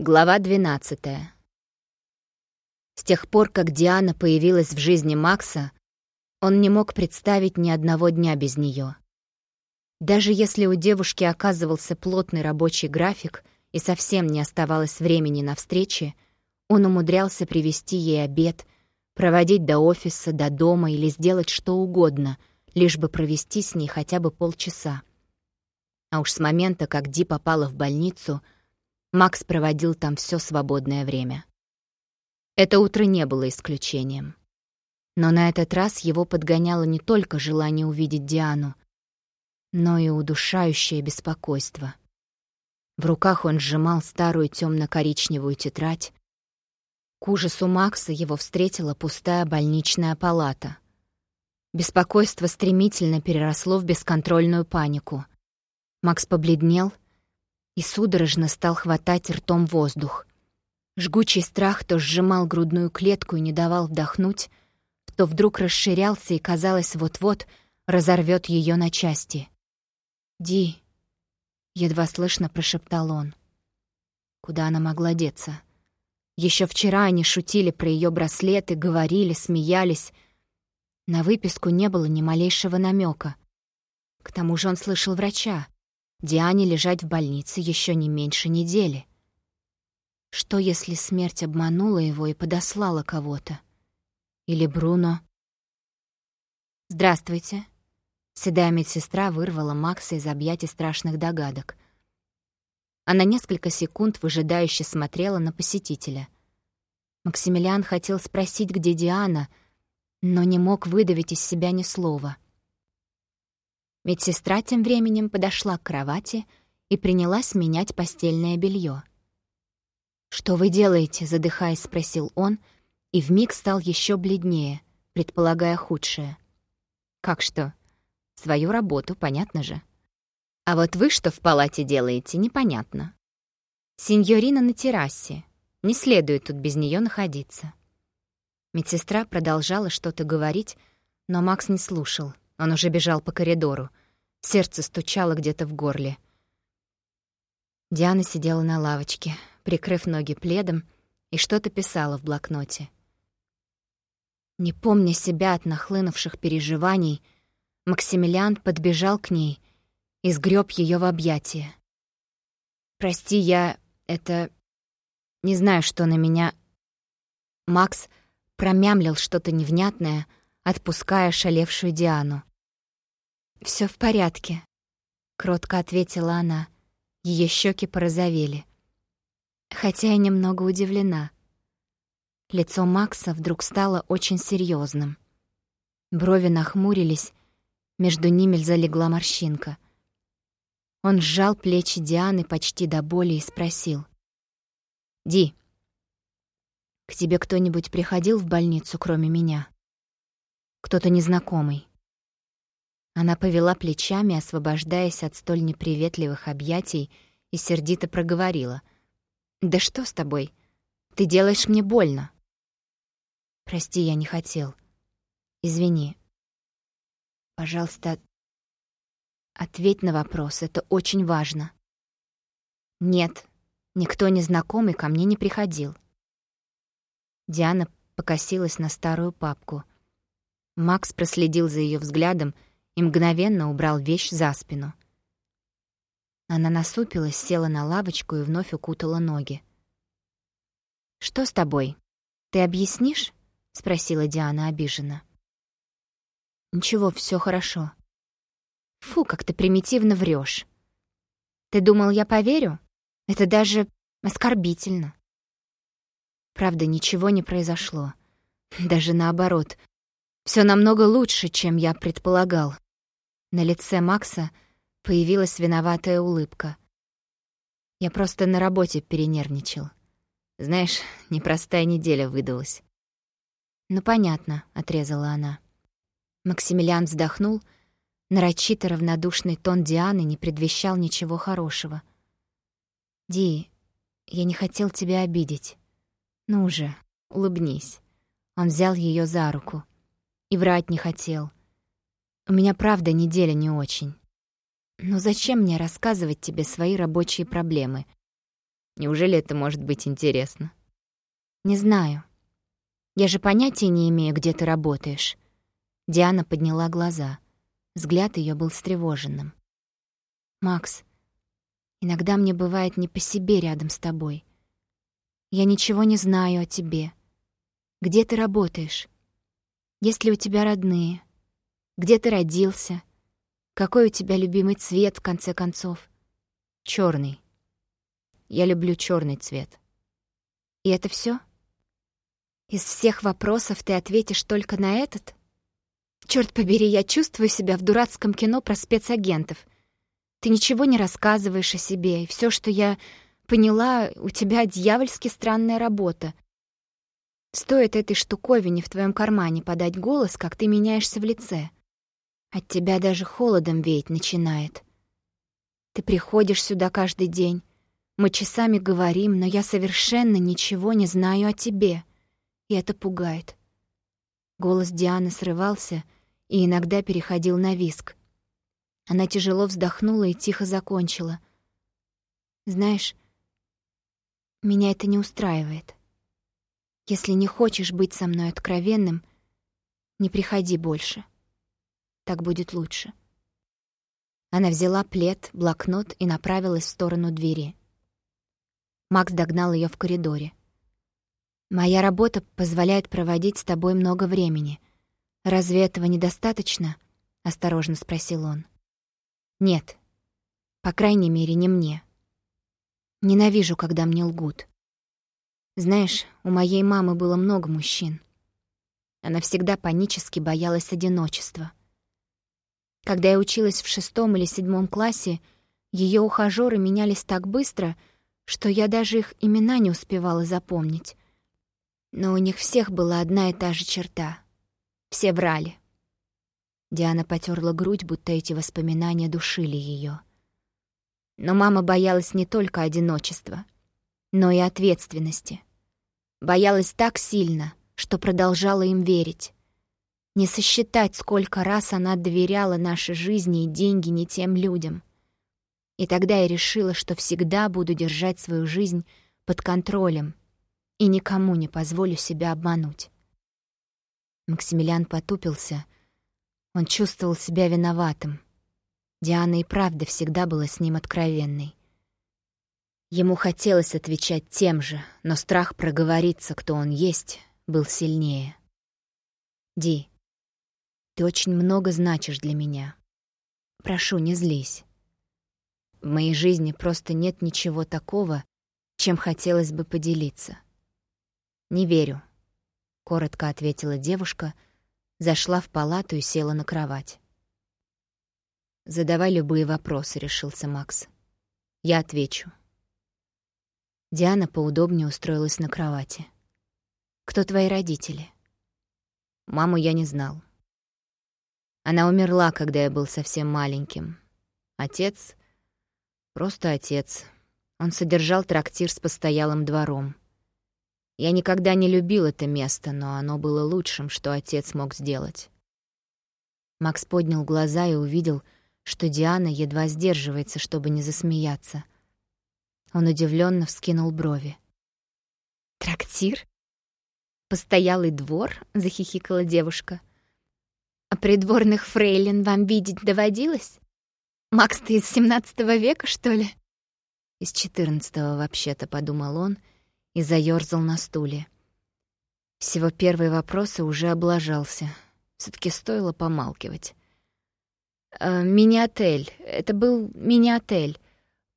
Глава 12 С тех пор, как Диана появилась в жизни Макса, он не мог представить ни одного дня без нее. Даже если у девушки оказывался плотный рабочий график и совсем не оставалось времени на встречи, он умудрялся привести ей обед, проводить до офиса, до дома или сделать что угодно, лишь бы провести с ней хотя бы полчаса. А уж с момента, как Ди попала в больницу — Макс проводил там все свободное время. Это утро не было исключением. Но на этот раз его подгоняло не только желание увидеть Диану, но и удушающее беспокойство. В руках он сжимал старую темно-коричневую тетрадь. К ужасу Макса его встретила пустая больничная палата. Беспокойство стремительно переросло в бесконтрольную панику. Макс побледнел — и судорожно стал хватать ртом воздух. Жгучий страх то сжимал грудную клетку и не давал вдохнуть, то вдруг расширялся и, казалось, вот-вот разорвет ее на части. «Ди», — едва слышно прошептал он. Куда она могла деться? Еще вчера они шутили про ее браслеты, говорили, смеялись. На выписку не было ни малейшего намека. К тому же он слышал врача. Диане лежать в больнице еще не меньше недели. Что, если смерть обманула его и подослала кого-то? Или Бруно? «Здравствуйте». Седая медсестра вырвала Макса из объятий страшных догадок. Она несколько секунд выжидающе смотрела на посетителя. Максимилиан хотел спросить, где Диана, но не мог выдавить из себя ни слова — Медсестра тем временем подошла к кровати и принялась менять постельное белье. «Что вы делаете?» — задыхаясь, спросил он, и вмиг стал еще бледнее, предполагая худшее. «Как что? Свою работу, понятно же. А вот вы что в палате делаете, непонятно. Синьорина на террасе. Не следует тут без нее находиться». Медсестра продолжала что-то говорить, но Макс не слушал. Он уже бежал по коридору. Сердце стучало где-то в горле. Диана сидела на лавочке, прикрыв ноги пледом, и что-то писала в блокноте. Не помня себя от нахлынувших переживаний, Максимилиан подбежал к ней и сгреб ее в объятия. «Прости, я... это... не знаю, что на меня...» Макс промямлил что-то невнятное, отпуская шалевшую Диану. Все в порядке», — кротко ответила она. Ее щеки порозовели. Хотя я немного удивлена. Лицо Макса вдруг стало очень серьезным. Брови нахмурились, между ними залегла морщинка. Он сжал плечи Дианы почти до боли и спросил. «Ди, к тебе кто-нибудь приходил в больницу, кроме меня? Кто-то незнакомый?» Она повела плечами, освобождаясь от столь неприветливых объятий, и сердито проговорила. «Да что с тобой? Ты делаешь мне больно». «Прости, я не хотел. Извини. Пожалуйста, ответь на вопрос, это очень важно». «Нет, никто незнакомый ко мне не приходил». Диана покосилась на старую папку. Макс проследил за ее взглядом — и мгновенно убрал вещь за спину. Она насупилась, села на лавочку и вновь укутала ноги. «Что с тобой? Ты объяснишь?» — спросила Диана обиженно. «Ничего, все хорошо». «Фу, как ты примитивно врешь. Ты думал, я поверю? Это даже оскорбительно». Правда, ничего не произошло. Даже наоборот. Все намного лучше, чем я предполагал. На лице Макса появилась виноватая улыбка. Я просто на работе перенервничал. Знаешь, непростая неделя выдалась. «Ну, понятно», — отрезала она. Максимилиан вздохнул. Нарочито равнодушный тон Дианы не предвещал ничего хорошего. «Ди, я не хотел тебя обидеть. Ну же, улыбнись». Он взял ее за руку. И врать не хотел. У меня правда неделя не очень. Но зачем мне рассказывать тебе свои рабочие проблемы? Неужели это может быть интересно? Не знаю. Я же понятия не имею, где ты работаешь. Диана подняла глаза. Взгляд ее был встревоженным. Макс, иногда мне бывает не по себе рядом с тобой. Я ничего не знаю о тебе. Где ты работаешь? Есть ли у тебя родные? Где ты родился? Какой у тебя любимый цвет, в конце концов? Черный. Я люблю черный цвет. И это все? Из всех вопросов ты ответишь только на этот? Черт побери, я чувствую себя в дурацком кино про спецагентов. Ты ничего не рассказываешь о себе, и все, что я поняла, у тебя дьявольски странная работа — Стоит этой штуковине в твоем кармане подать голос, как ты меняешься в лице. От тебя даже холодом веять начинает. Ты приходишь сюда каждый день. Мы часами говорим, но я совершенно ничего не знаю о тебе. И это пугает. Голос Дианы срывался и иногда переходил на виск. Она тяжело вздохнула и тихо закончила. «Знаешь, меня это не устраивает. Если не хочешь быть со мной откровенным, не приходи больше. Так будет лучше. Она взяла плед, блокнот и направилась в сторону двери. Макс догнал ее в коридоре. «Моя работа позволяет проводить с тобой много времени. Разве этого недостаточно?» — осторожно спросил он. «Нет. По крайней мере, не мне. Ненавижу, когда мне лгут. Знаешь, у моей мамы было много мужчин. Она всегда панически боялась одиночества. Когда я училась в шестом или седьмом классе, ее ухажёры менялись так быстро, что я даже их имена не успевала запомнить. Но у них всех была одна и та же черта. Все врали. Диана потерла грудь, будто эти воспоминания душили ее. Но мама боялась не только одиночества, но и ответственности — Боялась так сильно, что продолжала им верить. Не сосчитать, сколько раз она доверяла нашей жизни и деньги не тем людям. И тогда я решила, что всегда буду держать свою жизнь под контролем и никому не позволю себя обмануть. Максимилиан потупился. Он чувствовал себя виноватым. Диана и правда всегда была с ним откровенной. Ему хотелось отвечать тем же, но страх проговориться, кто он есть, был сильнее. «Ди, ты очень много значишь для меня. Прошу, не злись. В моей жизни просто нет ничего такого, чем хотелось бы поделиться. Не верю», — коротко ответила девушка, зашла в палату и села на кровать. «Задавай любые вопросы», — решился Макс. «Я отвечу». Диана поудобнее устроилась на кровати. «Кто твои родители?» «Маму я не знал. Она умерла, когда я был совсем маленьким. Отец — просто отец. Он содержал трактир с постоялым двором. Я никогда не любил это место, но оно было лучшим, что отец мог сделать». Макс поднял глаза и увидел, что Диана едва сдерживается, чтобы не засмеяться — он удивленно вскинул брови. «Трактир? Постоялый двор?» — захихикала девушка. «А придворных фрейлин вам видеть доводилось? Макс, ты из семнадцатого века, что ли?» «Из четырнадцатого, вообще-то», — подумал он и заёрзал на стуле. Всего первые вопросы уже облажался. все таки стоило помалкивать. «Э, «Мини-отель. Это был мини-отель.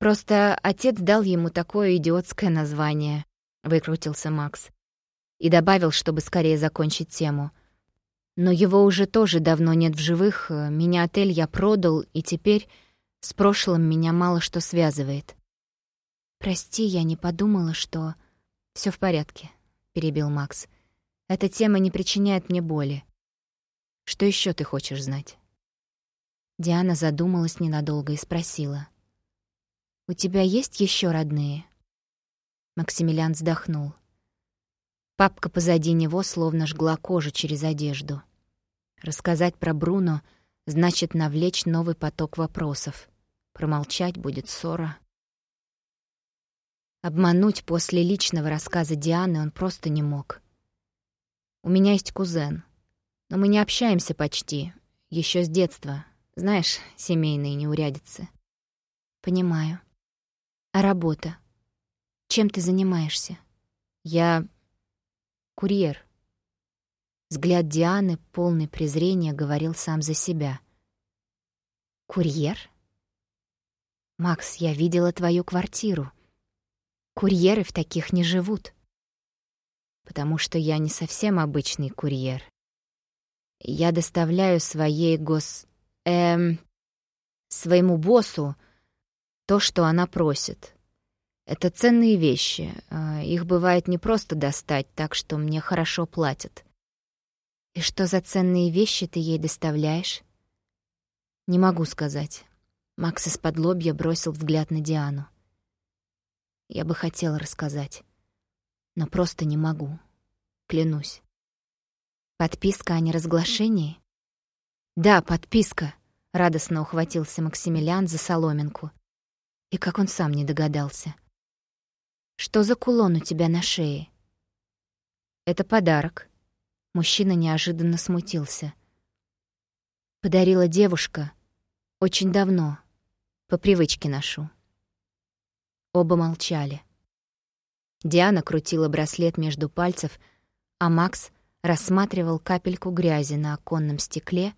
Просто отец дал ему такое идиотское название, выкрутился Макс. И добавил, чтобы скорее закончить тему. Но его уже тоже давно нет в живых, меня отель я продал, и теперь с прошлым меня мало что связывает. «Прости, я не подумала, что...» все в порядке», — перебил Макс. «Эта тема не причиняет мне боли. Что еще ты хочешь знать?» Диана задумалась ненадолго и спросила. «У тебя есть еще родные?» Максимилиан вздохнул. Папка позади него словно жгла кожу через одежду. Рассказать про Бруно значит навлечь новый поток вопросов. Промолчать будет ссора. Обмануть после личного рассказа Дианы он просто не мог. У меня есть кузен, но мы не общаемся почти, еще с детства. Знаешь, семейные неурядицы. Понимаю. А работа? Чем ты занимаешься? Я курьер. Взгляд Дианы, полный презрения, говорил сам за себя. Курьер? Макс, я видела твою квартиру. Курьеры в таких не живут. Потому что я не совсем обычный курьер. Я доставляю своей гос... эм... своему боссу то, что она просит. Это ценные вещи. А, их бывает не просто достать, так что мне хорошо платят. И что за ценные вещи ты ей доставляешь? Не могу сказать. Макс из-под лобья бросил взгляд на Диану. Я бы хотел рассказать, но просто не могу. Клянусь. Подписка о неразглашении? Да, подписка. Радостно ухватился Максимилиан за соломинку. И как он сам не догадался. Что за кулон у тебя на шее? Это подарок. Мужчина неожиданно смутился. Подарила девушка. Очень давно. По привычке ношу. Оба молчали. Диана крутила браслет между пальцев, а Макс рассматривал капельку грязи на оконном стекле,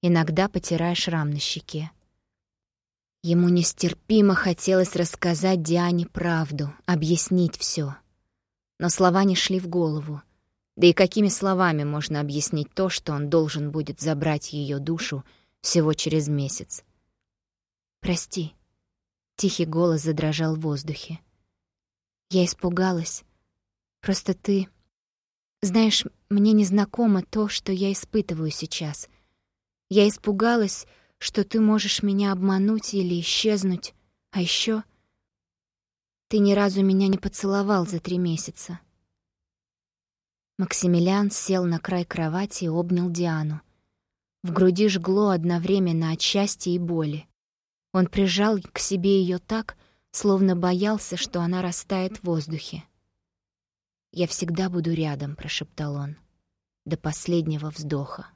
иногда потирая шрам на щеке. Ему нестерпимо хотелось рассказать Диане правду, объяснить все. Но слова не шли в голову. Да и какими словами можно объяснить то, что он должен будет забрать ее душу всего через месяц? «Прости», Тихий голос задрожал в воздухе. Я испугалась. Просто ты... Знаешь, мне незнакомо то, что я испытываю сейчас. Я испугалась, что ты можешь меня обмануть или исчезнуть. А еще ты ни разу меня не поцеловал за три месяца. Максимилиан сел на край кровати и обнял Диану. В груди жгло одновременно от счастья и боли. Он прижал к себе ее так, словно боялся, что она растает в воздухе. «Я всегда буду рядом», — прошептал он, — «до последнего вздоха».